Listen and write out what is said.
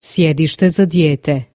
Sjedište za dijete.